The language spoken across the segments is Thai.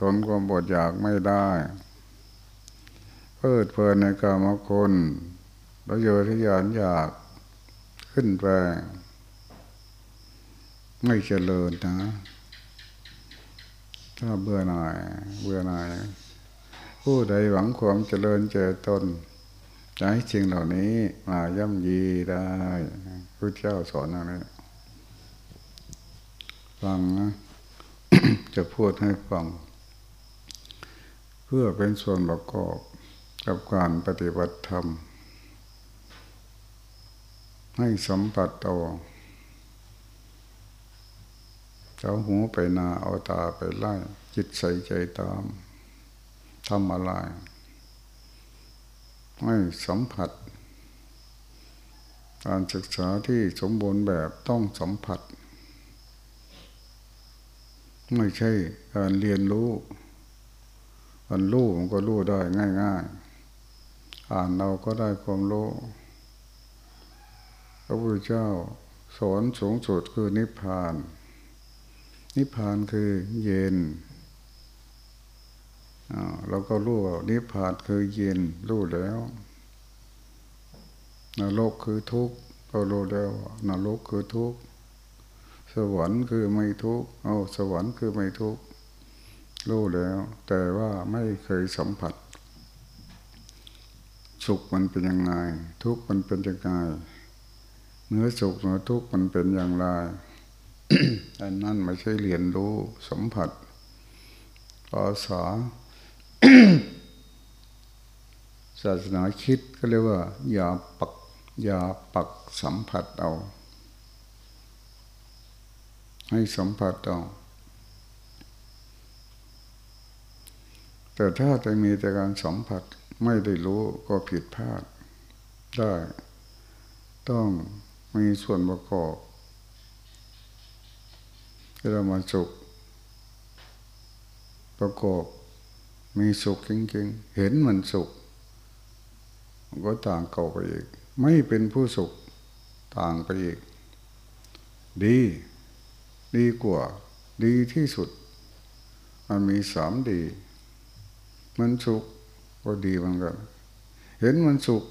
ทนความปวดอยากไม่ได้เพิดเพลินในกามคุณแล้วโยทยานอยากขึ้นไปไม่เจริญนะ ถ้าเบื่อหน่ายเบื่อหน่าย ผู้ใดหวังความเจริญเจริญตนให้สิ่งเหล่านี้มาย่ำยีได้พระเจ้าสอนอะไรฟังนะ จะพูดให้ฟัง พื่อเป็นส่วนประกอบกับการปฏิบัติธรรม ให้สัมผัสเอาเอาหูไปนาเอาตาไปไล่ จิตใส่ใจตามทำอะไรให้สัมผัส การศึกษาที่สมบูรณ์แบบต้องสัมผัส ไม่ใช่การเรียนรู้ การรู้มันก็รู้ได้ง่าย ๆ อ่านเราก็ได้ความรู้พระพุทธเจ้าสอนสูงสุดคือนิพพาน นิพพานคือเย็นเราก็รู้ว่านิพพานคือเย็นรู้แล้วนรกคือทุกข์ก็รู้แล้วนรกคือทุกข์สวรรค์คือไม่ทุกข์เอาสวรรค์คือไม่ทุกข์ รู้แล้ว แต่ว่าไม่เคยสัมผัส สุขมันเป็นยังไง ทุกข์มันเป็นยังไงเนื้อสุขเนื้อทุกข์มันเป็นอย่างไรอันนั้นไม่ใช่เรียนรู้สัมผัสภาษาศาสนาคิดก็เรียกว่า อย่าปักอย่าปักสัมผัสเอา ให้สัมผัสเอา แต่ถ้าจะมีแต่การสัมผัสไม่ได้รู้ก็ผิดพลาดได้ ต้องมีส่วนประกอบที่เรามาสุขประกอบมีสุขจริงๆ เห็นมันสุข ก็ต่างเก่าไปอีก ไม่เป็นผู้สุขต่างไปอีก ดี ดีกว่า ดีที่สุด มันมีสามดี มันสุขก็ดีเหมือนกันเห็นมันสุข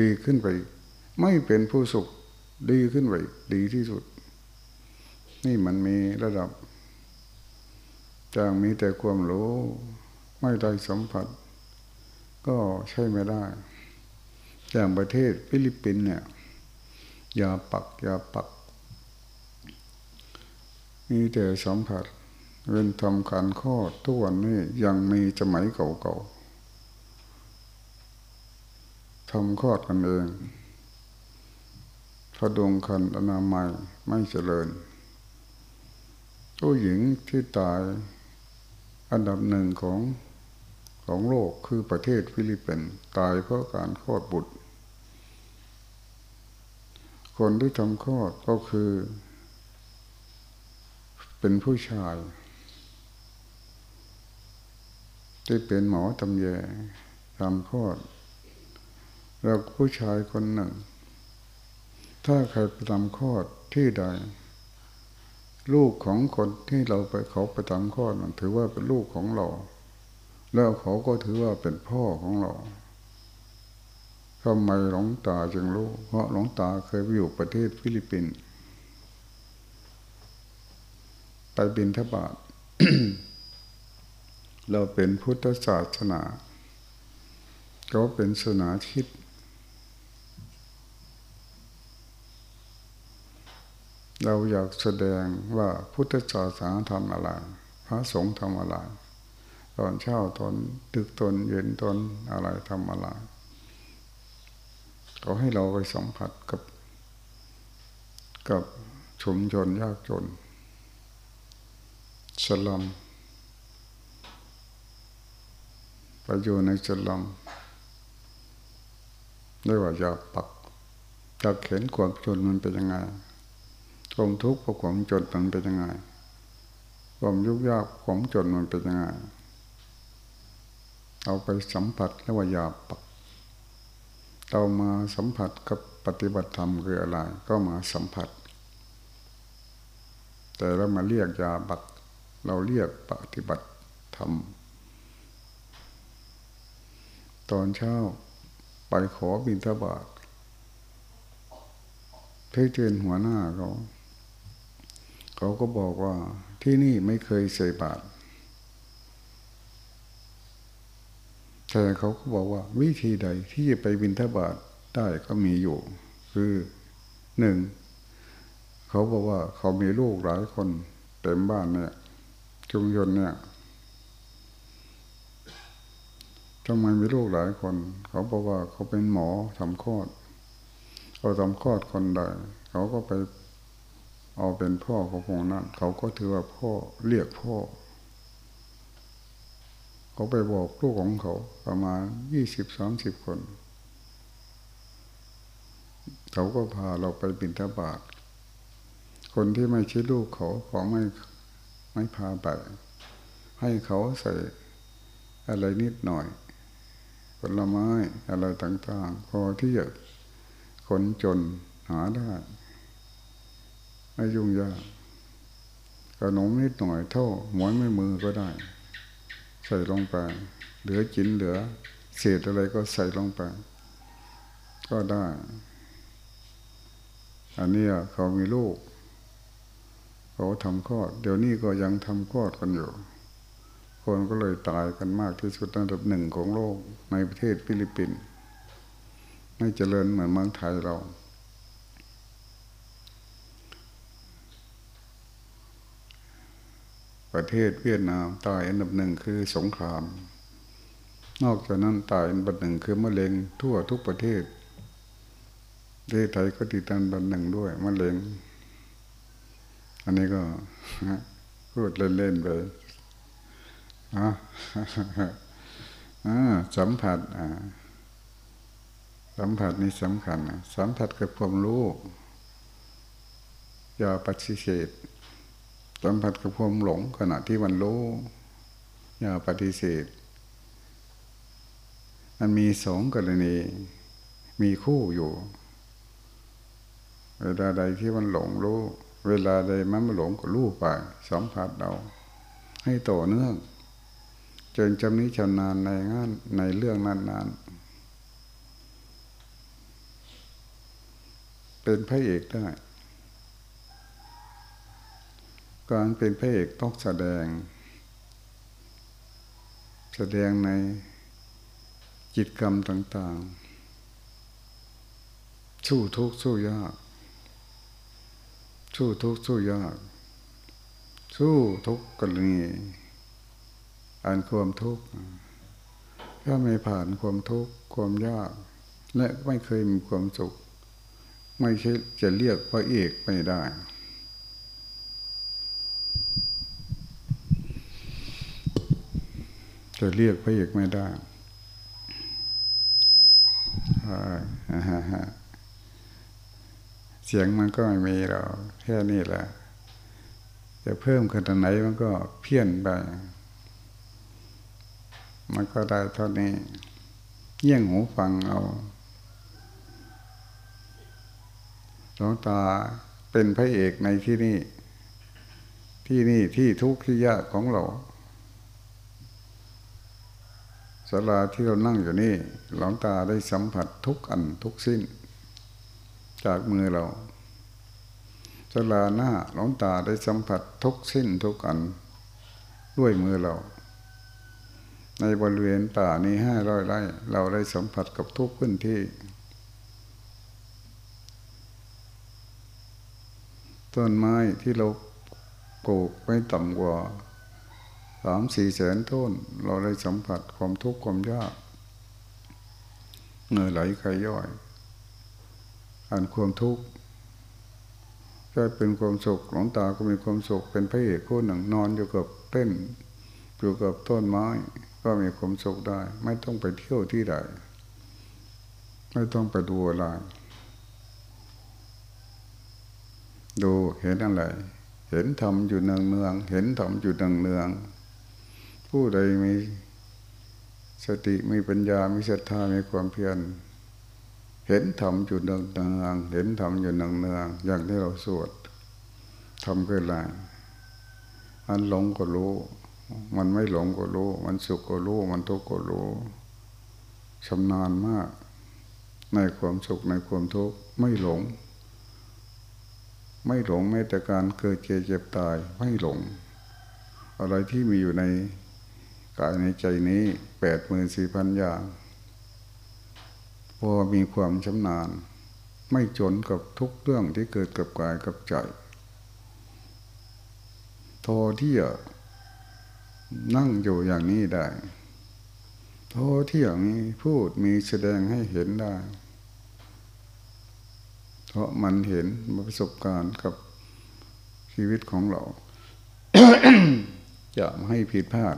ดีขึ้นไป ไม่เป็นผู้สุขดีขึ้นไปดีที่สุด นี่มันมีระดับจางมีแต่ความรู้ ไม่ได้สัมผัส ก็ใช่ไม่ได้อย่างประเทศฟิลิปปินส์เนี่ยอย่าปักอย่าปัก มีแต่สัมผัส เว้นทำการข้อทุกวันนี้ยังมีสมัยเก่าๆทำข้อกันเองพดงคันอนามัยไม่เจริญผู้หญิงที่ตายอันดับหนึ่งของของโลกคือประเทศฟิลิปปินส์ตายเพราะการคลอดบุตร คนที่ทำคลอดก็คือ เป็นผู้ชาย ที่เป็นหมอตำแยทำคลอดแล้วผู้ชายคนหนึ่ง ถ้าใครไปทำคลอดที่ใด ลูกของคนที่เราไปเขาไปทำข้อนั้นถือว่าเป็นลูกของเรา แล้วเขาก็ถือว่าเป็นพ่อของเราทำไมหลงตาจึงรู้ เพราะหลงตาเคยไปอยู่ประเทศฟิลิปปินส์ไปบินทบาท เราเป็นพุทธศาสนา ก็เป็นศาสนาทิศเราอยากแสดงว่าพุทธศาสนาทำอะไร พระสงฆ์ทำอะไร ตอนเช้าตอนตึกตอนเย็นตอนอะไรทำอะไรเขาให้เราไปสัมผัสกับ กับชุมชนยากจนสลัมไป อยู่ในสลัมด้ว่าอยากปักอยากเห็นความจนมันเป็นยังไงความทุกข์ความจนมันเป็นยังไงความยุกยากความจนมันเป็นยังไงเอาไปสัมผัสแล้วว่ายาปักเรามาสัมผัสกับปฏิบัติธรรมคืออะไร ก็มาสัมผัส แต่เรามาเรียกยาบักเราเรียกปฏิบัติธรรม ตอนเช้า ไปขอบิณฑบาตเพื่อเตือนหัวหน้าเขา เขาก็บอกว่าที่นี่ไม่เคยใส่บาตรแต่เขาก็บอกว่าวิธีใดที่จะไปบิณฑบาตได้ก็มีอยู่ คือหนึ่งเขาบอกว่าเขามีลูกหลายคนเต็มบ้านเนี่ยชุมชนเนี่ย ทำไมมีลูกหลายคน เขาบอกว่าเขาเป็นหมอทำคลอดเขาทำคลอดคนใดเขาก็ไปเอาเป็นพ่อของคนนั้นเขาก็ถือว่าพ่อเรียกพ่อ เขาไปบอกลูกของเขาประมาณยี่สิบสามสิบคน เขาก็พาเราไปบิณฑบาตคนที่ไม่ใช่ลูกเขาขอไม่ไม่พาไปให้เขาใส่อะไรนิดหน่อย ผลไม้อะไรต่างๆ พอที่จะคนจนหาได้ไม่ยุ่งยากขนมนิดหน่อยเท่าหมอนไม่มือก็ได้ ใส่ลงไป เหลือจินเหลือ เศษอะไรก็ใส่ลงไป ก็ได้ อันนี้เขามีลูก เขาทำคลอด เดี๋ยวนี้ก็ยังทำคลอดกันอยู่ คนก็เลยตายกันมากที่สุดอันดับหนึ่งของโลกในประเทศฟิลิปปินส์ไม่เจริญเหมือนเมืองไทยเรา ประเทศเวียดนามตายอันดับหนึ่งคือสงคราม นอกจากนั้นตายอันดับหนึ่งคือมะเร็งทั่วทุกประเทศประเทศไทยก็ติดอันดับหนึ่งด้วยมะเร็ง อันนี้ก็พูดเล่นๆไป สัมผัสสัมผัสนี่สำคัญสัมผัสกับความรู้อย่าปฏิเสธสัมผัสกับความหลงขณะที่มันรู้อย่าปฏิเสธมันมีสองกรณี มีคู่อยู่ เวลาใดที่มันหลงรู้ เวลาใดมันไม่หลงก็รู้ไปสัมผัสเราให้ต่อเนื่อง จนจำนี้ชำนาญในงานในเรื่องนั้นๆ เป็นพระเอกได้ การเป็นพระเอกต้องแสดง แสดงในจิตกรรมต่างๆ สู้ทุกข์สู้ยาก สู้ทุกข์สู้ยาก สู้ทุกกรณี อ่านความทุกข์ถ้าไม่ผ่านความทุกข์ความยาก และไม่เคยมีความสุข ไม่ใช่จะเรียกพระเอกไม่ได้ จะเรียกพระเอกไม่ได้เสียงมันก็ไม่มีเราแค่นี้แหละจะเพิ่มขนาดไหนมันก็เพี้ยนไป มันก็ได้เท่านี้เยี่ยงหูฟังเอาหลวงตาเป็นพระเอกในที่นี่ ที่นี่ที่ทุกข์ที่ยากของเราสลาที่เรานั่งอยู่นี่หลวงตาได้สัมผัสทุกอันทุกสิ้น จากมือเราสลาหน้าหลวงตาได้สัมผัสทุกสิ้นทุกอัน ด้วยมือเรา ในบริเวณป่านี้ห้าร้อยไร่ เราได้สัมผัสกับทุกพื้นที่ ต้นไม้ที่เราปลูกไม่ต่ำกว่าสามสี่แสนต้น เราได้สัมผัสความทุกข์ความยากเหนื่อยไหลใครย่อยอ่านความทุกข์ก็เป็นความสุขหลวงตาก็มีความสุขเป็นพระเอกคนหนึ่งนอนอยู่กับเต้นอยู่กับต้นไม้ ก็มีความสุขได้ ไม่ต้องไปเที่ยวที่ใดไม่ต้องไปดูอะไรดูเห็นอะไร เห็นธรรมอยู่เนืองเนืองเห็นธรรมอยู่เนืองเนืองผู้ใดมีสติมีปัญญา มีศรัทธา มีความเพียร เห็นธรรมอยู่เนืองเนืองเห็นธรรมอยู่เนืองเนืองอย่างที่เราสวดทำคืออะไรมันหลงก็รู้ มันไม่หลงก็รู้ มันสุขก็รู้ มันทุกข์ก็รู้ชำนาญมาก ในความสุขในความทุกข์ไม่หลง ไม่หลงแม้แต่การเกิดเจ็บเจ็บตายไม่หลง อะไรที่มีอยู่ในกายในใจนี้แปดหมื่นสี่พันอย่างพอมีความชำนาญ ไม่จนกับทุกเรื่องที่เกิดกับกายกับใจทอที่จะ นั่งอยู่อย่างนี้ได้ทอที่อย่างนี้พูดมีแสดงให้เห็นได้ เพราะมันเห็นประสบการณ์กับชีวิตของเราจะไม่ให้ผิดพลาด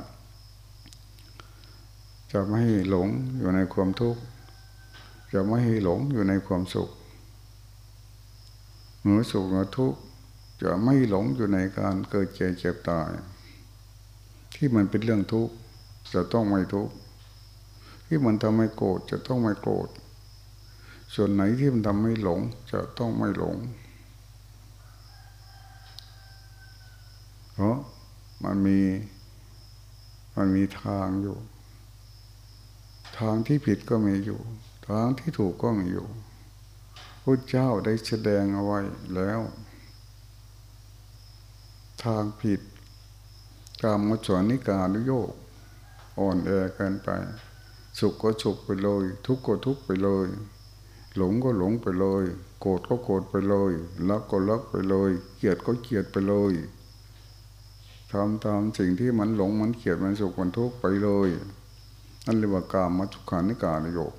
จะไม่ให้หลงอยู่ในความทุกข์ จะไม่ให้หลงอยู่ในความสุขเหนือสุขเหนือทุกข์จะไม่หลงอยู่ในการเกิดเจ็บเจ็บตาย ที่มันเป็นเรื่องทุกข์จะต้องไม่ทุกข์ที่มันทำให้โกรธจะต้องไม่โกรธส่วนไหนที่มันทำให้หลง จะต้องไม่หลง เพราะมันมีมันมีทางอยู่ ทางที่ผิดก็มีอยู่ ทางที่ถูกก็มีอยู่พระเจ้าได้แสดงเอาไว้แล้ว ทางผิด กามมจวนิการุโยกอ่อนแอกันไป สุขก็สุขไปเลย ทุกข์ก็ทุกข์ไปเลย หลงก็หลงไปเลย โกรธก็โกรธไปเลยรักก็รักไปเลยเกลียดก็เกลียดไปเลยทำตามสิ่งที่มันหลงมันเกลียดมันสุขมันทุกข์ไปเลยนั่นเรียกว่ากามมัจจุขานิการุโยก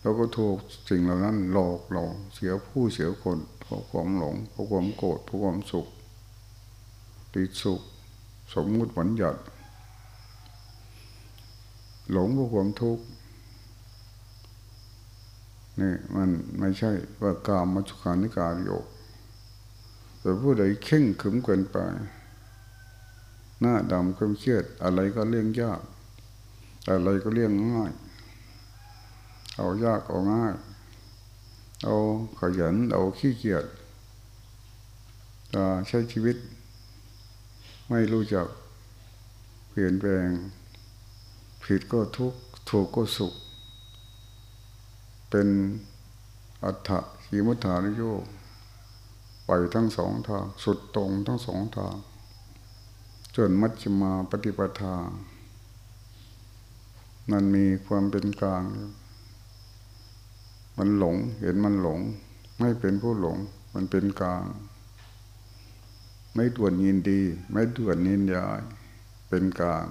เราก็ถูกสิ่งเหล่านั้นหลอกเราเสียผู้เสียคนเพราะความหลงเพราะความโกรธเพราะความสุขติดสุข สมมุติบัญญัติหลงเพราะความทุกข์นี่มันไม่ใช่ว่ากามมัจจุขานิการโยกแต่ผู้ใดเข่งขึมเกินไป หน้าดำเความเครียด อะไรก็เลี่ยงยาก อะไรก็เลี่ยงง่าย เอายากเอาง่าย เอาขยันเอาขี้เกียจใช้ชีวิต ไม่รู้จักเปลี่ยนแปลง ผิดก็ทุกข์ถูกก็สุข เป็นอัฏฐะขีมุฐานโยกไปทั้งสองทาง สุดตรงทั้งสองทาง จนมัชฌิมาปฏิปทา มันมีความเป็นกลาง มันหลงเห็นมันหลง ไม่เป็นผู้หลง มันเป็นกลาง ไม่ด่วนยินดี ไม่ด่วนนินยาย เป็นกลาง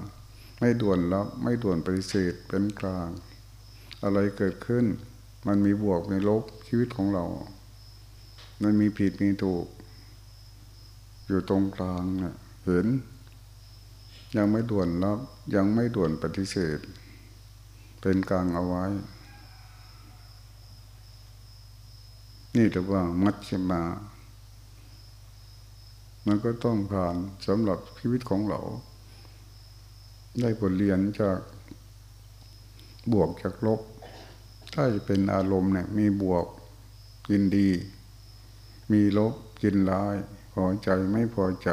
ไม่ด่วนรับ ไม่ด่วนปฏิเสธเป็นกลาง อะไรเกิดขึ้น มันมีบวกมีลบชีวิตของเรา มันมีผิดมีถูก อยู่ตรงกลางนี่ยเห็น ยังไม่ด่วนรับ ยังไม่ด่วนปฏิเสธ เป็นกลางเอาไว้ นี่เรียกว่ามัชฌิมา มันก็ต้องผ่านสำหรับชีวิตของเรา ได้บทเรียนจากบวกจากลบ ถ้าจะเป็นอารมณ์เนี่ยมีบวกกินดี มีลบกินร้ายพอใจไม่พอใจ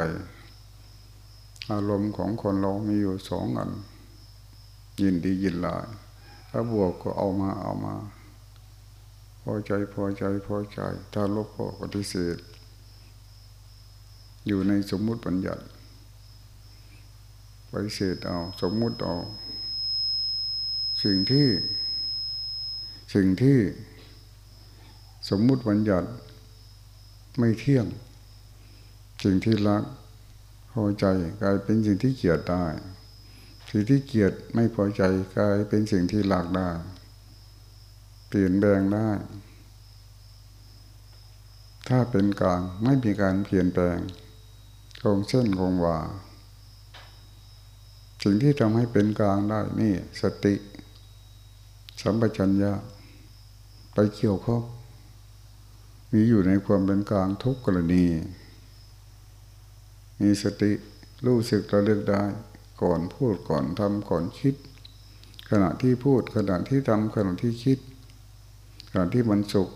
อารมณ์ของคนเรามีอยู่สองอัน ยินดียินร้าย ถ้าบวกก็เอามาเอามา พอใจพอใจพอใจ ถ้าลบก็ปฏิเสธ อยู่ในสมมุติปัญญัติปฏิเสธเอาสมมุติเอา สิ่งที่ สิ่งที่สมมุติปัญญัติไม่เที่ยง สิ่งที่รักพอใจกลายเป็นสิ่งที่เกลียดได้สิ่งที่เกลียดไม่พอใจกลายเป็นสิ่งที่รักได้เปลี่ยนแปลงได้ ถ้าเป็นกลางไม่มีการเปลี่ยนแปลง งเส้นคงวาสิ่งที่ทำให้เป็นกลางได้นี่สติ สัมปชัญญะไปเกี่ยวข้องมีอยู่ในความเป็นกลางทุกกรณี มีสติรู้สึกระลึกได้ ก่อนพูดก่อนทำก่อนคิด ขณะที่พูดขณะที่ทำขณะที่คิดก่อนที่มันสุข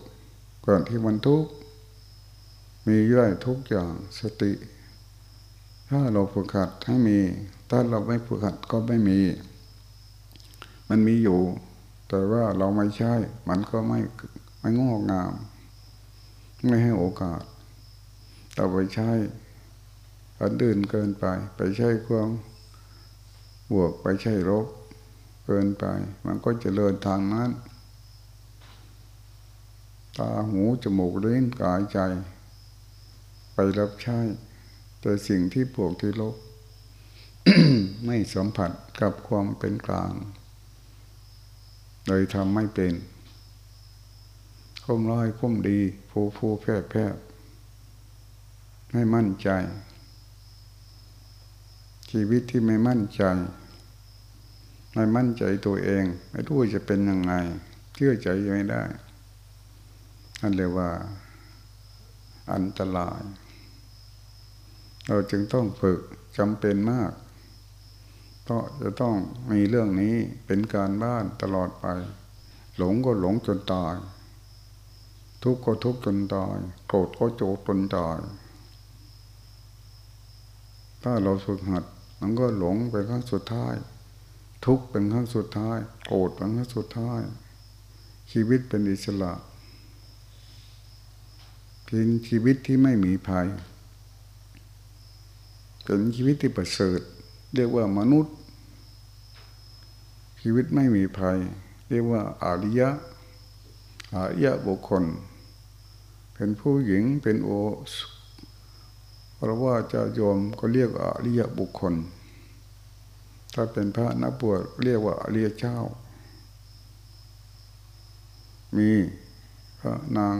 ก่อนที่มันทุกข์มีได้ทุกอย่างสติ ถ้าเราฝึกหัดให้มี ถ้าเราไม่ฝึกหัดก็ไม่มี มันมีอยู่ แต่ว่าเราไม่ใช่ มันก็ไม่ไม่งอกงาม ไม่ให้โอกาสเราไปใช้อันดื่นเกินไป ไปใช้ความบวกไปใช้ลบเกินไป มันก็จะเลินทางนั้น ตาหูจมูกลิ้นกายใจ ไปรับใช้ แต่สิ่งที่ปวกที่ลบไม่สัมผัสกับความเป็นกลางเลยทำไม่เป็นคมร้อยคมดีผู้ผู้แพร่แพร่ไม่มั่นใจ ชีวิตที่ไม่มั่นใจ ไม่มั่นใจตัวเอง ไม่รู้จะเป็นยังไงเชื่อใจไม่ได้นั่นเรียกว่า อันตราย เราจึงต้องฝึกจำเป็นมากเพราะจะต้องมีเรื่องนี้เป็นการบ้านตลอดไป หลงก็หลงจนตาย ทุกข์ก็ทุกข์จนตาย โกรธก็โจจนตาย ถ้าเราฝึกหัดมันก็หลงเป็นครั้งสุดท้าย ทุกข์เป็นครั้งสุดท้าย โกรธเป็นครั้งสุดท้าย ชีวิตเป็นอิสระเป็นชีวิตที่ไม่มีภัย เป็นชีวิตที่ประเสริฐ เรียกว่ามนุษย์ ชีวิตไม่มีภัย เรียกว่าอาริยะอาริยะบุคคล เป็นผู้หญิงเป็นโอเพราะว่าจะโยมก็เรียกอริยบุคคล ถ้าเป็นพระนักบวชเรียกว่าอริยเจ้า มีพระนาง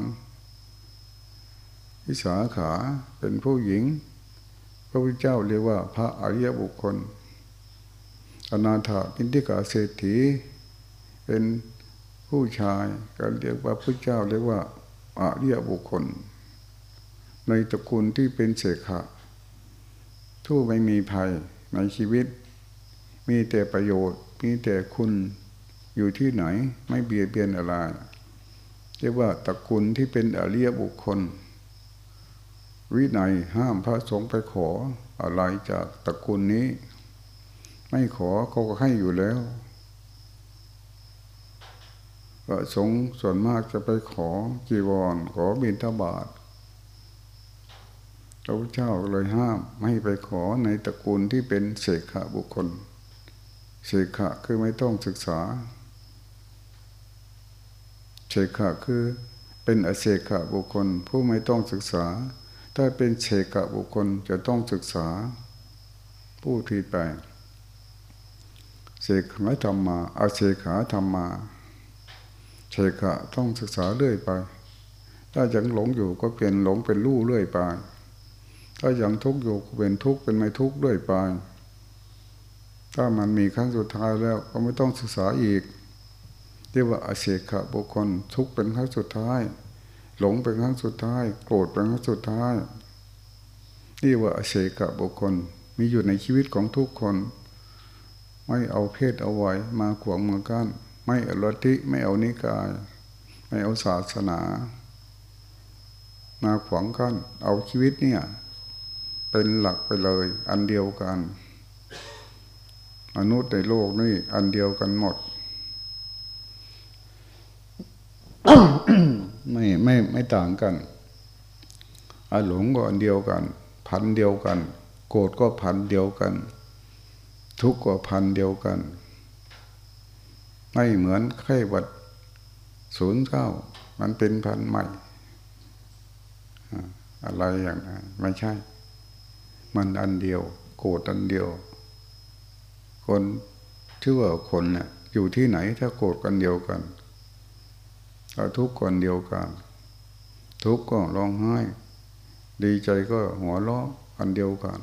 วิสาขาเป็นผู้หญิง พระพุทธเจ้าเรียกว่า พระอริยบุคคล อนาถาปินทิกาเศรษฐี เป็นผู้ชายก็เรียกว่าพระเจ้าเรียกว่าอริยบุคคล ในตระกูลที่เป็นเสขะทู่ไม่มีภัยในชีวิต มีแต่ประโยชน์ มีแต่คุณอยู่ที่ไหนไม่เบียดเบียนอะไรเรียกว่าตระกูลที่เป็นอริยบุคคล วินัยห้ามพระสงฆ์ไปขออะไรจากตระกูลนี้ ไม่ขอเขาก็ให้อยู่แล้ว พระสงฆ์ส่วนมากจะไปขอจีวร ขอบิณฑบาตพระพุทธเจ้าเลยห้ามไม่ไปขอในตระกูลที่เป็นเสกขะบุคคลเสกขะคือไม่ต้องศึกษาเสกขะคือเป็นอเสกขะบุคคลผู้ไม่ต้องศึกษา ถ้าเป็นเสกขะบุคคลจะต้องศึกษาผู้ที่ไปเสกขาธรรมาอาเสกขาธรรมาเสกขะต้องศึกษาเรื่อยไป ถ้ายังหลงอยู่ก็เปลี่ยนหลงเป็นรู้เรื่อยไป ถ้ายังทุกข์อยู่เป็นทุกข์เป็นไม่ทุกข์ด้วยไป ถ้ามันมีครั้งสุดท้ายแล้วก็ไม่ต้องศึกษาอีก เรียกว่าอาเสขะบุคคลทุกข์เป็นครั้งสุดท้าย หลงเป็นครั้งสุดท้าย โกรธเป็นครั้งสุดท้าย นี่ว่าอาเสขะบุคคลมีอยู่ในชีวิตของทุกคน ไม่เอาเพศเอาไว้มาขวางมือกันไม่เอาลัทธิไม่เอานิกาย ไม่เอาศาสนา มาขวางกันเอาชีวิตเนี่ย เป็นหลักไปเลย อันเดียวกันมนุษย์ในโลกนี่อันเดียวกันหมด ไม่ไม่ไม่ต่างกันอาหลงก็อันเดียวกัน พันเดียวกัน โกรธก็พันเดียวกัน ทุกข์ก็พันเดียวกัน ไม่เหมือนไข้หวัดศูนย์เก้ามันเป็นพันใหม่อะไรอย่างนั้นไม่ใช่ มันอันเดียว โกรธอันเดียว คนชื่อว่าคนเนี่ยอยู่ที่ไหนถ้าโกรธกันเดียวกัน ถ้าทุกข์กันเดียวกัน ทุกข์ก็ร้องไห้ ดีใจก็หัวเราะอันเดียวกัน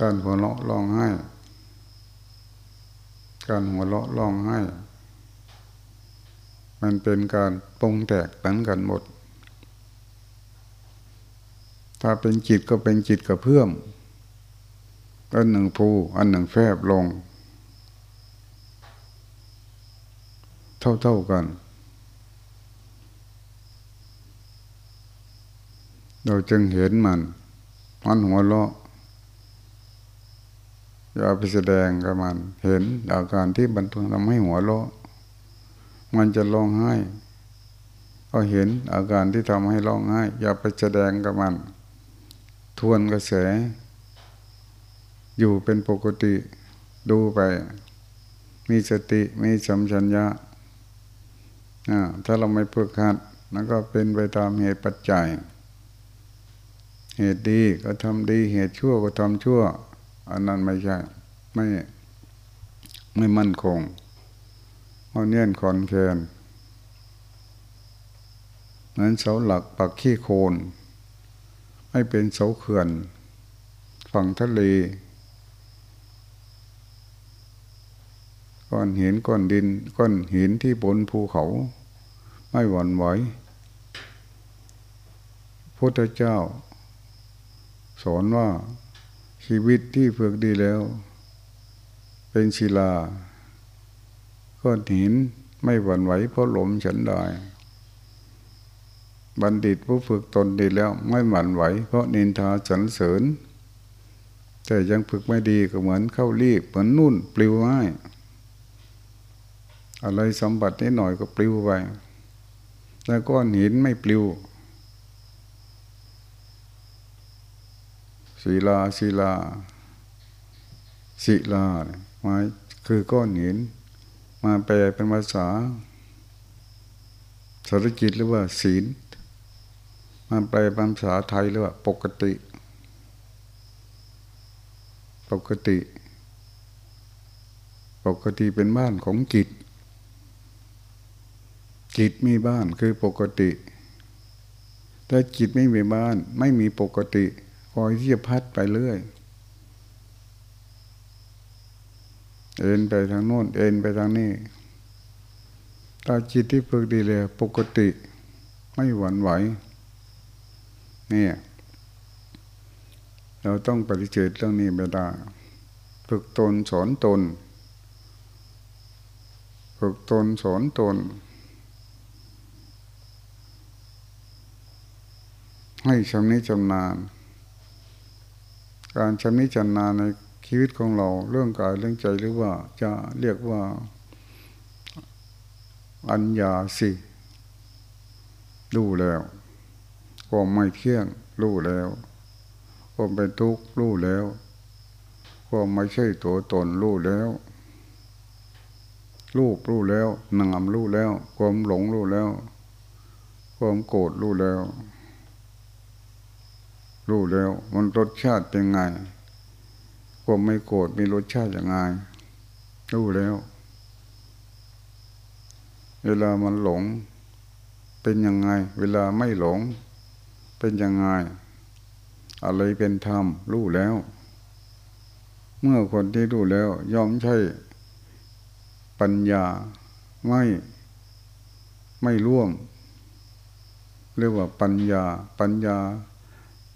การหัวเราะร้องไห้ การหัวเราะร้องไห้ มันเป็นการปรงแตกเหมือนกันหมด ถ้าเป็นจิตก็เป็นจิตกับเพื่อม อันหนึ่งภูอันหนึ่งแฟบลง เท่าๆกัน เราจึงเห็นมันมันหัวเราะอย่าไปแสดงกับมัน เห็นอาการที่มันทำให้หัวเราะมันจะร้องไห้ ก็เห็นอาการที่ทำให้ร้องไห้ อย่าไปแสดงกับมัน ทวนกระแส อยู่เป็นปกติดูไป มีสติมีสัมชัญญะถ้าเราไม่ฝึกหัดนั่นก็เป็นไปตามเหตุปัจจัย เหตุดีก็ทำดี เหตุชั่วก็ทำชั่ว อันนั้นไม่ใช่ ไม่ไม่มั่นคงเอาเนียนคอนแคนนั้นเสาหลักปักขี้โคนไม่เป็นเสาเขื่อน ฝั่งทะเล ก้อนหินก้อนดินก้อนหินที่บนภูเขา ไม่หวั่นไหวพุทธเจ้า สอนว่าชีวิตที่ฝึกดีแล้ว เป็นศิลา ก้อนหินไม่หวั่นไหวเพราะลมฉันได้บัณฑิตผู้ฝึกตนดีแล้วไม่หวั่นไหว เพราะนินทาสรรเสริญ แต่ยังฝึกไม่ดีก็เหมือนเข้ารีบเหมือนนุ่นปลิวง่าย อะไรสมบัตินิดหน่อยก็ปลิวไปแล้วก้อนหินไม่ปลิวศิลาศิลาศิลามาคือก้อนหิน มาแปลเป็นภาษาสารกิจหรือว่าศีลมาแปลเป็นภาษาไทยหรือว่า ปกติ ปกติ ปกติเป็นบ้านของจิต จิตมีบ้านคือปกติแต่จิตไม่มีบ้าน ไม่มีปกติคอยที่จะพัดไปเรื่อยเอ็นไปทางโน้นเอ็นไปทางนี้ถ้าจิตที่ฝึกดีเลยปกติไม่หวั่นไหวนี่เราต้องปฏิเสธเรื่องนี้ไม่ได้ฝึกตนสอนตนฝึกตนสอนตน ให้ชำนิชำนาญ การชำนิชำนาญในชีวิตของเราเรื่องกายเรื่องใจหรือว่าจะเรียกว่าอัญญาสิรู้แล้วความไม่เที่ยงรู้แล้วความเป็นทุกข์รู้แล้วความไม่ใช่ตัวตนรู้แล้วรูปรู้แล้วนามรู้แล้ว ความหลงรู้แล้ว ความโกรธรู้แล้ว รู้แล้ว มันรสชาติเป็นไงความไม่โกรธมีรสชาติอย่างไงรู้แล้ว เวลามันหลง เป็นยังไง เวลาไม่หลง เป็นยังไง อะไรเป็นธรรมรู้แล้ว เมื่อคนที่รู้แล้ว ยอมใช้ปัญญาไม่ไม่ร่วม เรียกว่าปัญญา ปัญญา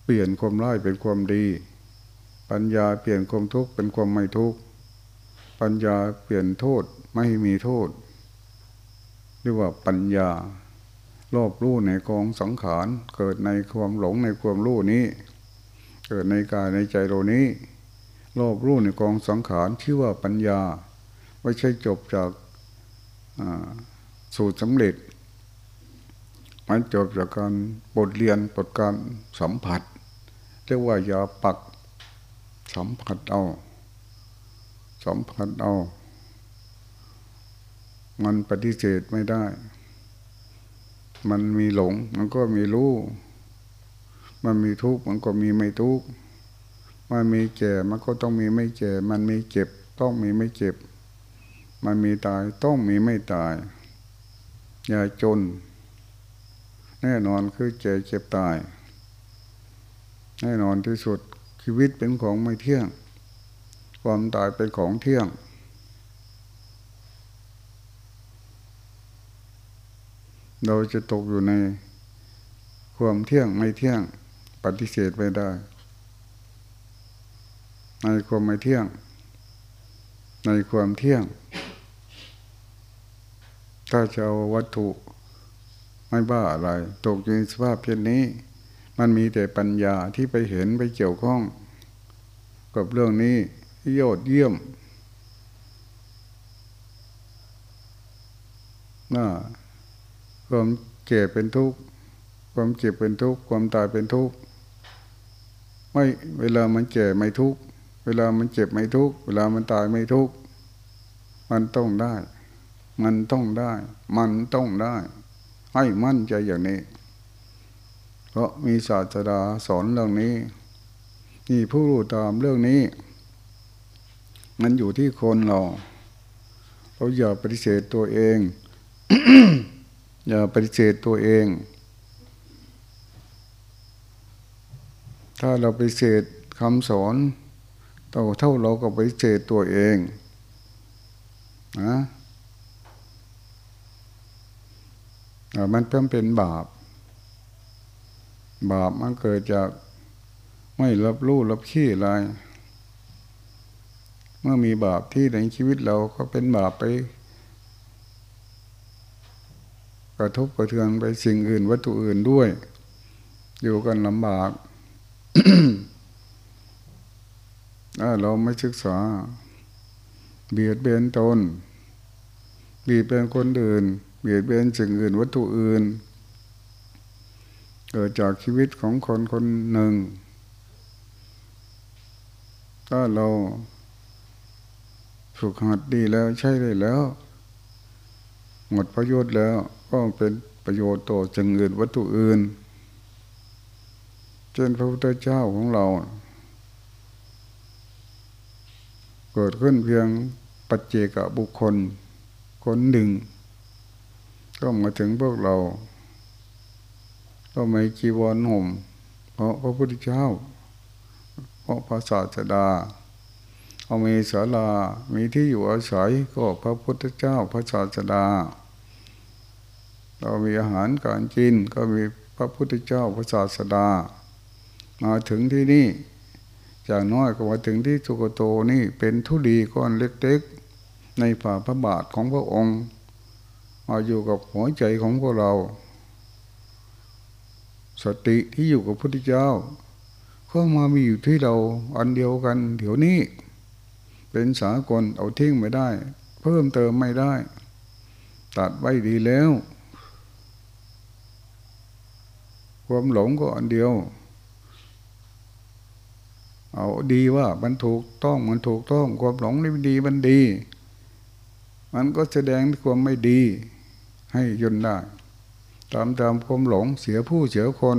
เปลี่ยนความร้ายเป็นความดี ปัญญาเปลี่ยนความทุกข์เป็นความไม่ทุกข์ ปัญญาเปลี่ยนโทษไม่มีโทษเรียกว่าปัญญารอบรู้ในกองสังขารเกิดในความหลงในความรู้นี้ เกิดในกายในใจเรานี้รอบรู้ในกองสังขารชื่อว่าปัญญา ไม่ใช่จบจากสูตรสำเร็จ มันจบจากการบทเรียนบทการสัมผัส เรียกว่าอย่าปักสัมผัสเอาสัมผัสเอา มันปฏิเสธไม่ได้ มันมีหลง มันก็มีรู้ มันมีทุกข์ มันก็มีไม่ทุกข์ มันมีแก่มันก็ต้องมีไม่แก่ มันมีเจ็บ ต้องมีไม่เจ็บ มันมีตายต้องมีไม่ตาย อย่าจน แน่นอนคือเจ็บเจ็บตาย แน่นอนที่สุดชีวิตเป็นของไม่เที่ยง ความตายเป็นของเที่ยง เราจะตกอยู่ในความเที่ยงไม่เที่ยงปฏิเสธไม่ได้ ในความไม่เที่ยง ในความเที่ยง ถ้าจะเอาวัตถุไม่บ้าอะไร ตกอยู่ในสภาพเช่นนี้ มันมีแต่ปัญญาที่ไปเห็นไปเกี่ยวข้อง กับเรื่องนี้ยอดเยี่ยมน่าความเจ็บเป็นทุกข์ความเจ็บเป็นทุกข์ความตายเป็นทุกข์ไม่เวลามันเจ็บไม่ทุกข์เวลามันเจ็บไม่ทุกข์เวลามันตายไม่ทุกข์มันต้องได้ มันต้องได้ มันต้องได้ ให้มั่นใจอย่างนี้ เพราะมีศาสดาสอนเรื่องนี้มีผู้รู้ตามเรื่องนี้ มันอยู่ที่คนเราเราอย่าปฏิเสธตัวเอง อย่าปฏิเสธตัวเอง ถ้าเราปฏิเสธคำสอนเท่าเท่าเราก็ปฏิเสธตัวเองนะมันเพิ่มเป็นบาป บาปมันเกิดจากไม่รับรู้รับขี้อะไร เมื่อมีบาปที่ในชีวิตเราก็เป็นบาปไป กระทบกระเทือนไปสิ่งอื่นวัตถุอื่นด้วย อยู่กันลำบากถ้าเราไม่ศึกษา เบียดเบียนตนเบียดเบียนคนอื่น เบียดเบียนสิ่งอื่นวัตถุอื่น เกิดจากชีวิตของคนคนหนึ่ง ถ้าเราฝึกหัดดีแล้วใช่ได้แล้ว หมดประโยชน์แล้วก็เป็นประโยชน์ต่อจึงอื่นวัตถุอื่น เช่นพระพุทธเจ้าของเรา เกิดขึ้นเพียงปัจเจกบุคคล คนหนึ่ง ก็มาถึงพวกเรา ก็ไม่กีวรห่ม เพราะพระพุทธเจ้า เพราะพระศาสดา เอามีศาลา มีที่อยู่อาศัยก็พระพุทธเจ้าพระศาสดา เรามีอาหารการกินก็มีพระพุทธเจ้าพระศาสดา มาถึงที่นี่จากน้อยก็มาถึงที่สุกโตนี่เป็นทุลีก้อนเล็กๆ ในฝ่าพระบาทของพระองค์ มาอยู่กับหัวใจของพวกเรา สติที่อยู่กับพระพุทธเจ้าก็มามีอยู่ที่เราอันเดียวกันเดี๋ยวนี้ เป็นสากลเอาทิ้งไม่ได้ เพิ่มเติมไม่ได้ ตัดไว้ดีแล้ว ความหลงก็อันเดียว เอาดีว่ามันถูกต้องมันถูกต้อง ความหลงนี่ดีมันดี มันก็แสดงความไม่ดีให้ยนได้ ตามตามความหลงเสียผู้เสียคน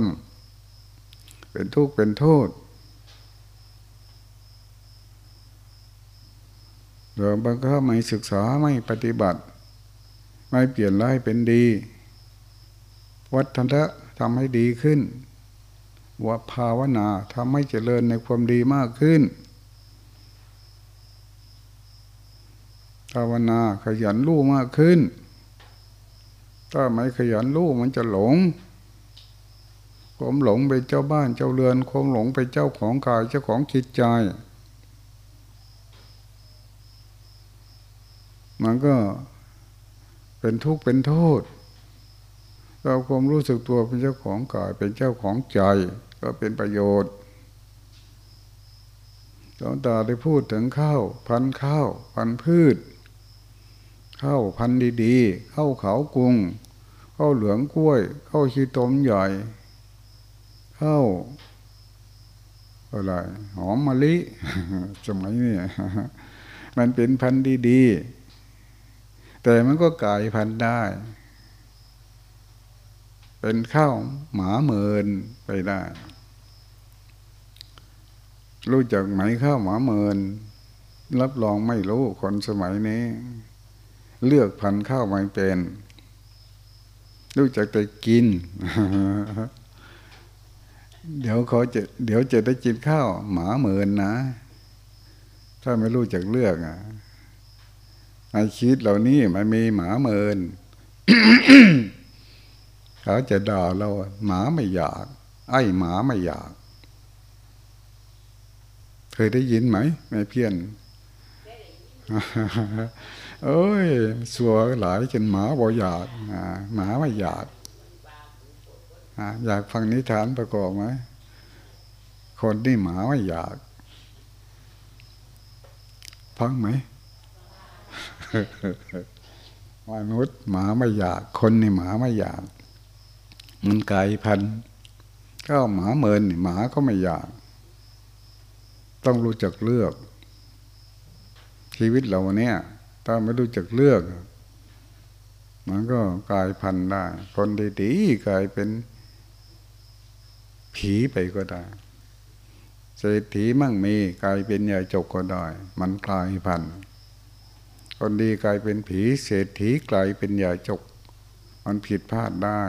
เป็นทุกข์เป็นโทษเดี๋ยวบางครั้ไม่ศึกษาไม่ปฏิบัติ ไม่เปลี่ยนร้ายเป็นดี วัฒนธรรมทำให้ดีขึ้นวภาวนาทำให้เจริญในความดีมากขึ้น ภาวนาขยันรู้มากขึ้น ถ้าไม่ขยันรู้มันจะหลงความหลงไปเจ้าบ้านเจ้าเรือนความหลงไปเจ้าของกายเจ้าของจิตใจ มันก็เป็นทุกข์เป็นโทษเราความรู้สึกตัวเป็นเจ้าของกายเป็นเจ้าของใจ ก็เป็นประโยชน์หลวงตาได้พูดถึงข้าวพันข้าว พันพืช ข้าวพันดีๆข้าวเขากุ้ง ข้าวเหลืองกล้วยข้าวชีตมใหญ่ข้าวอะไรหอมมะลิสมัยนี้มันเป็นพันธุ์ดีๆ แต่มันก็กลายพันธุ์ได้ เป็นข้าวหมาเมินไปได้ รู้จักไหมข้าวหมาเมิน รับรองไม่รู้คนสมัยนี้ เลือกพันข้าวไม่เป็น รู้จักแต่กิน เดี๋ยวเขาจะ เดี๋ยวจะได้กินข้าว หมาเมินนะ ถ้าไม่รู้จักเลือกอะในชีวิตเหล่านี้มันมีหมาเมินเขาจะด่าเราหมาไม่อยาก ไอ้หมาไม่อยาก เคยได้ยินไหมแม่เพี้ยน เอ้ย สัวหลายจนหมาบ่อยากหมาไม่อยากอยากฟังนิทานประกอบไหมคนที่หมาไม่อยาก ฟังไหมมนุษย์หมาไม่อยาก คนนี่หมาไม่อยาก มันไกลพันก็หมาเมินหมาก็ไม่อยาก ต้องรู้จักเลือก ชีวิตเราเนี่ย ถ้าไม่รู้จักเลือก มันก็กลายพันธุ์ได้ คนดีๆกลายเป็นผีไปก็ได้เศรษฐีมั่งมีกลายเป็นใหญ่จกก็ได้ มันกลายพันธุ์คนดีกลายเป็นผีเศรษฐีกลายเป็นใหญ่จก มันผิดพลาดได้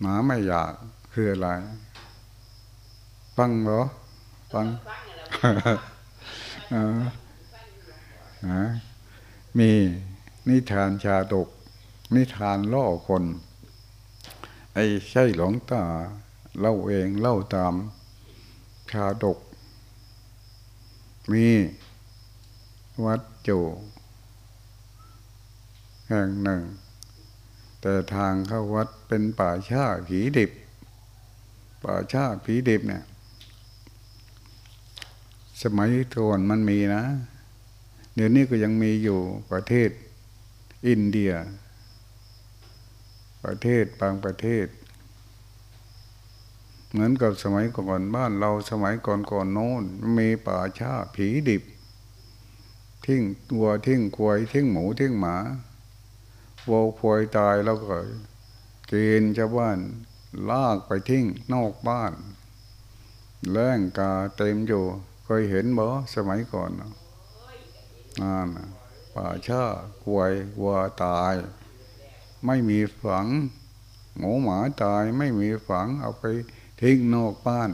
หมาไม่อยากคืออะไร ฟังเหรอฟัง มีนิทานชาดก นิทานล่อคน ไอ้ใช่หลงตาเล่าเองเล่าตามชาดก มีวัดจูแห่งหนึ่ง แต่ทางเข้าวัดเป็นป่าชาผีดิบ ป่าชาผีดิบเนี่ย สมัยก่อนมันมีนะ เดี๋ยวนี้ก็ยังมีอยู่ประเทศอินเดีย ประเทศบางประเทศ เหมือนกับสมัยก่อนบ้านเราสมัยก่อนก่อนโน้นมีป่าชาผีดิบ ทิ้งตัวทิ้งควายทิ้งหมูทิ้งหมาวัวควายตายแล้วก็เกณฑ์ชาวบ้านลากไปทิ้งนอกบ้าน แล้งกาเต็มอยู่ เคยเห็นบ่สมัยก่อนนั่นป่าชาควายวัวตาย ไม่มีฝัง หมูหมาตายไม่มีฝังเอาไปทิ้งนอกบ้าน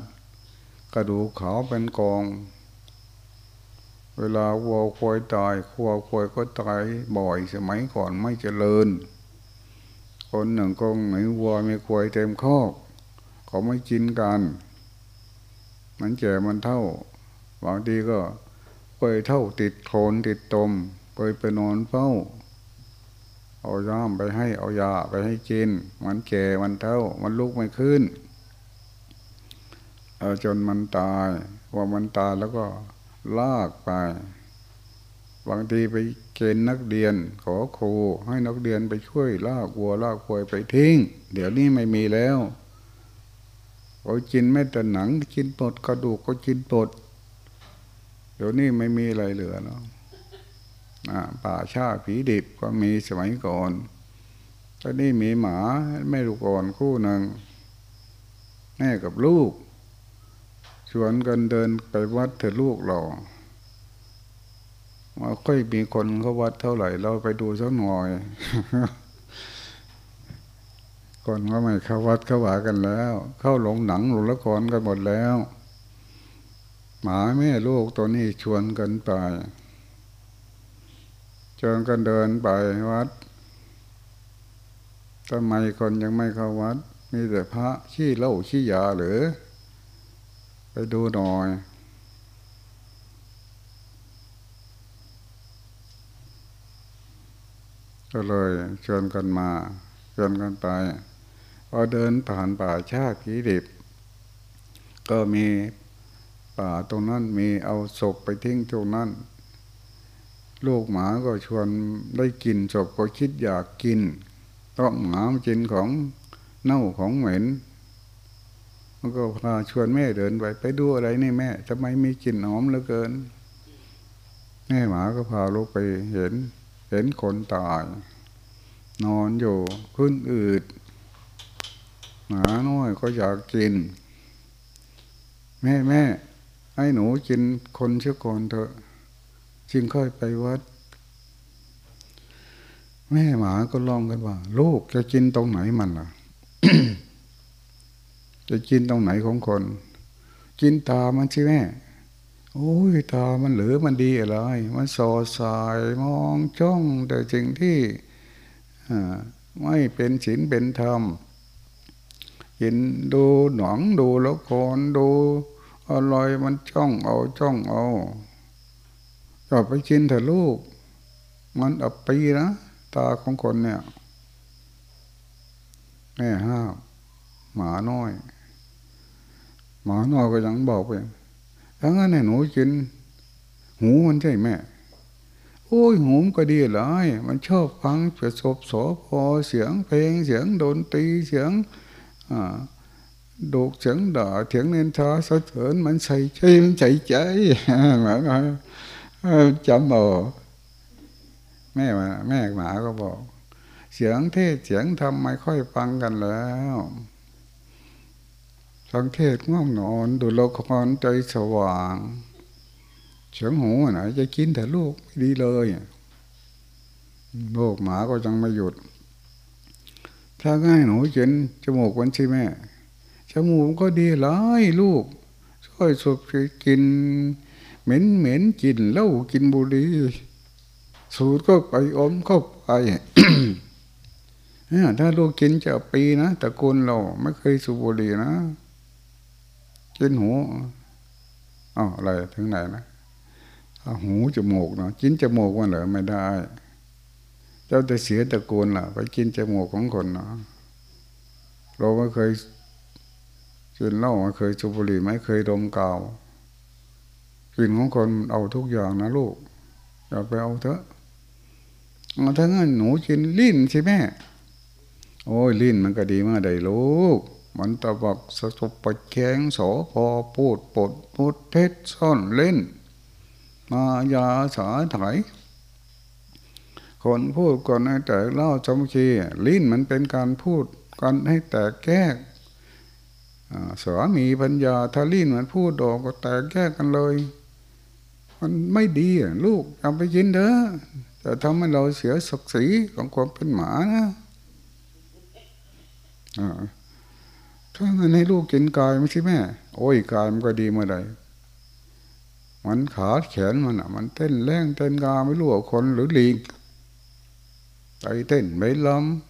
กระดูกเขาเป็นกอง เวลาวัวควายตายวัวควายก็ตายบ่อยสมัยก่อนไม่เจริญ คนหนึ่งกองไหนวัวมีควายเต็มคอกเขาไม่กินกัน มันแก่มันเท่า บางทีก็เคยเท่าติดโคลนติดตมเคยไปนอนเฝ้า เอาย่ามไปให้เอายาไปให้กิน มันแก่มันเท่า มันลุกไม่ขึ้นเอาจนมันตายว่ามันตายแล้วก็ลากไปบางทีไปเกณฑ์นักเรียน ขอครูให้นักเรียนไปช่วยลากวัวลากควายไปทิ้ง เดี๋ยวนี้ไม่มีแล้วเขากินแม้แต่หนังกินปดกระดูกก็กินปด เดี๋ยวนี้ไม่มีอะไรเหลือเนาะป่าชาผีดิบก็มีสมัยก่อนตอนนี้มีหมาแม่ลูกอ่อนคู่หนึ่งแม่กับลูก ชวนกันเดินไปวัดเถอะลูกเรามาค่อยมีคนเขาวัดเท่าไหร่ เราไปดูสักหน่อยคนก็ไม่เข้าวัดเข้าวากันแล้ว เข้าหลงหนังหลงละครกันหมดแล้ว หมาแม่ลูกตัวนี้ชวนกันไปชวนกันเดินไปวัดทำไมคนยังไม่เข้าวัด มีแต่พระขี้เล่าขี้ยาหรือ ไปดูหน่อยก็เลยชวนกันมาชวนกันไปพอเดินผ่านป่าชาผีดิบ ก็มี ป่าตรงนั้นมีเอาศพไปทิ้งตรงนั้น ลูกหมาก็ชวนได้กินศพก็คิดอยากกินต้องหมากินของเน่าของเหม็น มันก็พาชวนแม่เดินไปไปดูอะไรนี่แม่ทำไมมีกลิ่นหอมเหลือเกิน แม่หมาก็พาลูกไปเห็น เห็นคนตายนอนอยู่ขึ้นอืด หมาน้อยก็อยากกิน แม่แม่ ให้หนูกินคนเชื่อก่อนเถอะ จึงค่อยไปวัด แม่หมาก็ลองกันว่า ลูกจะกินตรงไหนมันล่ะ จะกินตรงไหนของคน กินตามันใช่ไหมโอ้ยตามันหลือมันดีอะไร มันสอสายมองจ้อง แต่สิ่งที่ไม่เป็นศีลเป็นธรรมกินดูหนองดูละครดู อะไรมันจ้องเอาจ้องเอาก็ไปกินเถอะลูก มันอับปีนะ ตาของคนเนี่ยแม่ห้ามหมาน้อย หมาน้อยก็ยังบอกไปถ้างั้นให้หนูกิน หูมันใช่แม่ โอ้ยหูมก็ดีหลย มันชอบฟังจะศบสอพอเสียงเพลงเสียงดนตรีเสียง อ่า ดูเสียงด่าเถียงเนินทาสะเถินมันใส่ใจมันใส่ใจหมาจำเอาแม่มาแม่หมาก็บอก เสียงเทศเสียงธรรมไม่ค่อยฟังกันแล้วฟังเทศง่วงนอนดูละครใจสว่างเสียงหูหนะจะกินแต่ลูกดีเลยโลกหมาก็ยังไม่หยุด ถ้าง่ายหนูเขียนจมูกวันใช่แม่ จมูกก็ดีหลายลูกช่วยสุบกิน เหม็นเหม็นกินเล้ากินบุหรี่สูดก็ไปอมเข้าไปถ้าลูกกินจะปีนะตระกูลเราไม่เคยสูบบุหรี่นะกินหูอ๋ออะไรถึงไหนนะหูจมูกเนาะกินจมูกมันเหรอไม่ได้ เจ้าจะเสียตระกูลล่ะ ไปกินจมูกของคนเนาะเราไม่เคย กินเหล้าไม่เคยสูบบุหรี่ไม่เคยดมกาวกินของคนเอาทุกอย่างนะลูกอย่าไปเอาเถอะเอาถ้างั้นหนูกินลิ้นใช่ไหมโอ้ยลิ้นมันก็ดีมากได้ลูก มันตะบักสะสบปดแข็งโสพอพูดปดพูดเท็จซ่อนเล่น มายาสาไถคนพูดก่อนให้แตกเล่าจมคีลิ้นมันเป็นการพูดกันให้แตกแก้ สามีปัญญาทาลิ้นมันพูดออกก็แตกแก้กันเลย มันไม่ดีลูกจำไปกินเถอะแต่ทำให้เราเสียศักดิ์ศรีของความเป็นหมานะถ้ามันให้ลูกกินกายไม่ใช่แม่ โอ้ยกายมันก็ดีเมื่อใดมันขาแขนมันอะ มันเต้นแรงเต้นกาไม่รู้ว่าคนหรือลิงไปเต้นไปล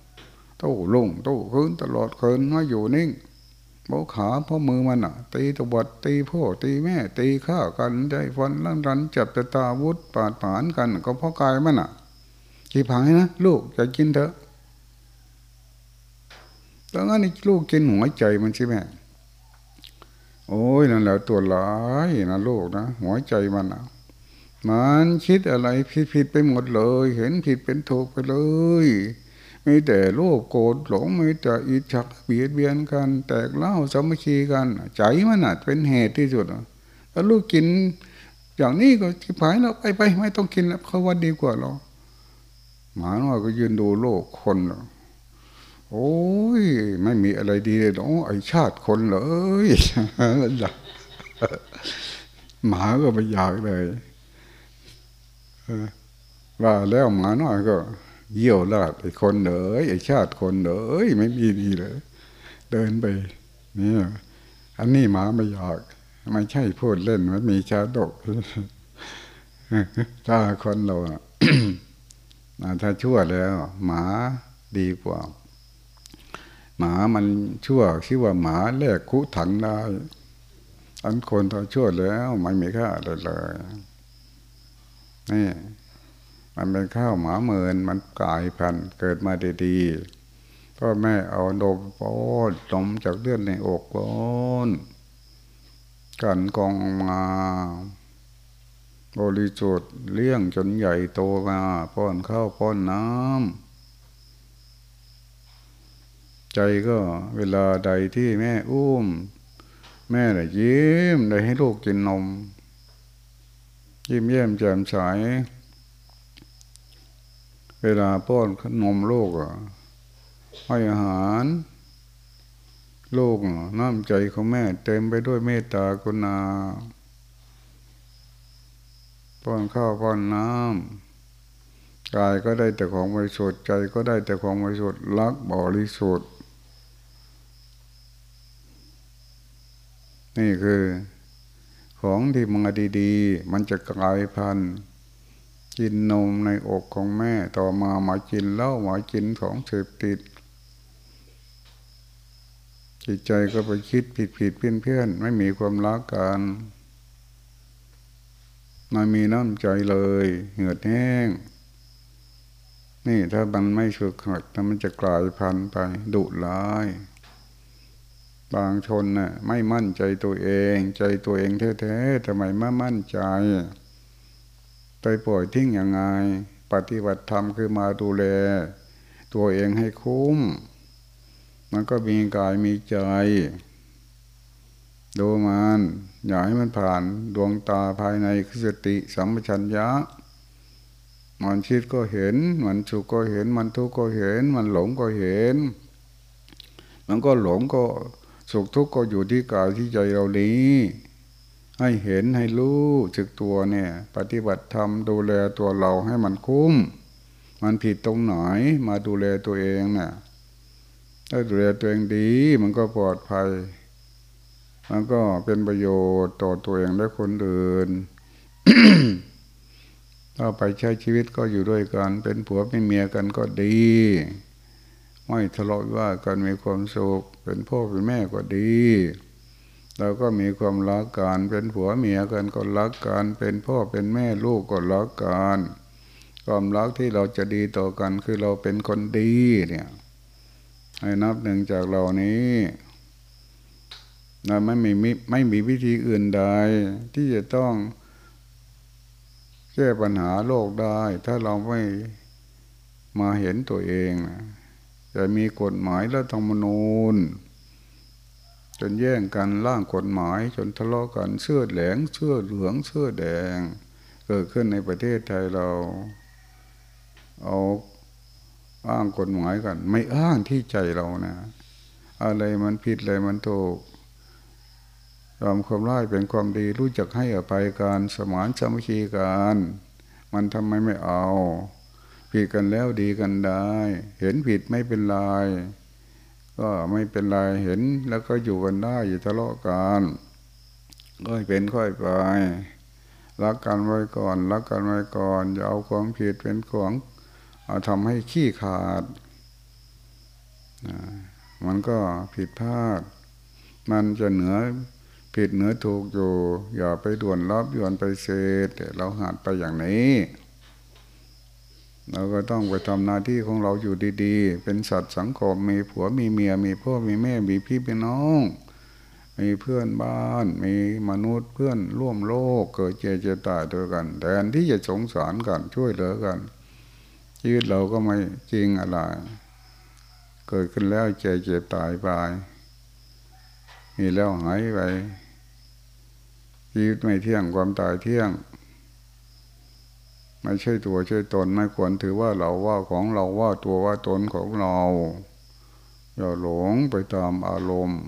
ำโต้ลงโต้คืนตลอดคืนมาอยู่นิ่ง โบขาพ่อมือมันอะ ตีตบดตีพ่อตีแม่ ตีข้ากันใจฟันลั่นรันจับตะตาวุธปาดผานกัน ก็เพราะกายมันอะกี่ผายนะลูกจะกินเถอะตอนนั้นลูกกินหัวใจมันใช่ไหมโอ้ยนั่นแหละตัวร้ายนะลูกนะหัวใจมันอะมันคิดอะไรผิดผิดไปหมดเลย เห็นผิดเป็นถูกไปเลย มีแต่โลภโกรธหลงมีแต่อิจฉาเบียดเบียนกัน แตกเล่าสามัคคีกัน ใจมันอะเป็นเหตุที่สุดแล้วลูกกิน อย่างนี้ก็ที่ผายแล้วไปไปไม่ต้องกินแล้วเขาว่าดีกว่าเราหมาหน่อยก็ยืนดูโลกคนโอ้ยไม่มีอะไรดีเลยน้องไอชาติคนเลยหมาก็ไม่อยากเลยว่าแล้วหมาน้อยก็ เยี่ยวลาดไอ้คนเอ๋ยไอ้ชาติคนเอ๋ยไม่มีดีเลย เดินไปนี่อันนี้หมาไม่อยากไม่ใช่พูดเล่นมันมีชาดกถ้าคนเราถ้าชั่วแล้ว หมาดีกว่า หมามันชั่วคิดว่าหมาแลกคุถังได้อันคนถ้าชั่วแล้วไม่มีค่าอะไรเลยนี่ มันเป็นข้าวหมาเมินมันกลายพันธุ์เกิดมาดีๆพ่อแม่เอานมป้อนนมจากเลือดในอกป้อนกันกองมา บริสุทธิ์เลี้ยงจนใหญ่โตมาป้อนข้าวป้อนน้ำใจก็เวลาใดที่แม่อุ้ม แม่เลยยิ้มได้ให้ลูกกินนม ยิ้มเยี่ยมแจ่มใส เวลาป้อนขนมโลกอะให้อาหาร โลกน้ำใจของแม่ เต็มไปด้วยเมตตากรุณาป้อนข้าวป้อนน้ำกายก็ได้แต่ของบริสุทธิ์ใจก็ได้แต่ของบริสุทธิ์รักบริสุทธิ์นี่คือของที่มาดี ๆ มันจะกลายพันธุ์ กินนมในอกของแม่ต่อมาหมากินเหล้ามากินของเสพติด จิตใจก็ไปคิดผิดผิดเพื่อนเพื่อนไม่มีความรักกันไม่มีน้ำใจเลยเหงื่อแห้ง นี่ถ้ามันไม่ฝึกหัดมันจะกลายพันธุ์ไปดุร้ายบางชนน่ะไม่มั่นใจตัวเอง ใจตัวเองแท้ๆทำไมไม่มั่นใจ ไปปล่อยทิ้งยังไง ปฏิบัติธรรมคือมาดูแล ตัวเองให้คุ้ม มันก็มีกายมีใจ ดูมันอย่าให้มันผ่านดวงตาภายในคือสติสัมปชัญญะมันคิดก็เห็น มันสุขก็เห็น มันทุกข์ก็เห็น มันหลงก็เห็น มันก็หลงก็สุขทุกข์ก็อยู่ที่กายที่ใจเรานี้ ให้เห็นให้รู้จึกตัวเนี่ย ปฏิบัติธรรมดูแลตัวเราให้มันคุ้ม มันผิดตรงไหนมาดูแลตัวเองเนี่ยถ้าดูแลตัวเองดีมันก็ปลอดภัย มันก็เป็นประโยชน์ต่อตัวเองและคนอื่นถ้าไปใช้ชีวิตก็อยู่ด้วยกัน เป็นผัวเป็นเมียกันก็ดี ไม่ทะเลาะว่ากันมีความสุขเป็นพ่อเป็นแม่ก็ดี เราก็มีความรักกันเป็นผัวเมียกันก็รักกันเป็นพ่อเป็นแม่ลูกก็รักกันความรักที่เราจะดีต่อกันคือเราเป็นคนดีเนี่ยให้นับหนึ่งจากเหล่านี้เราไม่มีไม่มีวิธีอื่นใด ที่จะต้องแก้ปัญหาโลกได้ ถ้าเราไม่มาเห็นตัวเองจะมีกฎหมายและธรรมนูญ นแย่งกันร่างกฎหมาย จนทะเลาะกันเสื้อแหลงเสื้อเหลืองเสื้อแดง เกิดขึ้นในประเทศไทยเรา เอาอ้างกฎหมายกัน ไม่อ้างที่ใจเรานะ อะไรมันผิดอะไรมันถูกยอมความร้ายเป็นความดีรู้จักให้อภัยการสมานสามัคคีกันมันทำไมไม่เอา ผิดกันแล้วดีกันได้ เห็นผิดไม่เป็นไร ก็ไม่เป็นไรเห็นแล้วก็อยู่กันได้อยู่ทะเลาะกันก็เป็นค่อยไปรักกันไว้ก่อนรักกันไว้ก่อนอย่าเอาความผิดเป็นของเอาทำให้ขี้ขาดมันก็ผิดพลาด มันจะเหนือผิดเหนือถูกอยู่ อย่าไปด่วนรับย่วนไปเสดเราหัดไปอย่างนี้ เราก็ต้องไปทำหน้าที่ของเราอยู่ดีๆ เป็นสัตว์สังคมมีผัวมีเมีย มีพ่อมีแม่มีพี่มีน้อง มีเพื่อนบ้าน มีมนุษย์เพื่อนร่วมโลกเกิดเจ็บเจ็บตายด้วยกันแทนที่จะสงสารกันช่วยเหลือกันชีวิตเราก็ไม่จริงอะไร เกิดขึ้นแล้วเจ็บเจ็บตายไปมีแล้วหายไปชีวิตไม่เที่ยงความตายเที่ยง ไม่ใช่ตัวใช่ตนไม่ควรถือว่าเราว่าของเราว่าตัวว่าตนของเราอย่าหลงไปตามอารมณ์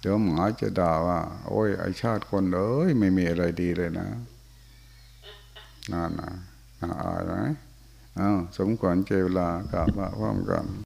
เดี๋ยวหมาจะด่าว่า โอ้ยไอชาติคนเอ้ยไม่มีอะไรดีเลยนะน่านะน่าอายไหมอ้าวสมควรเจเวลากลับมาพร้อมกัน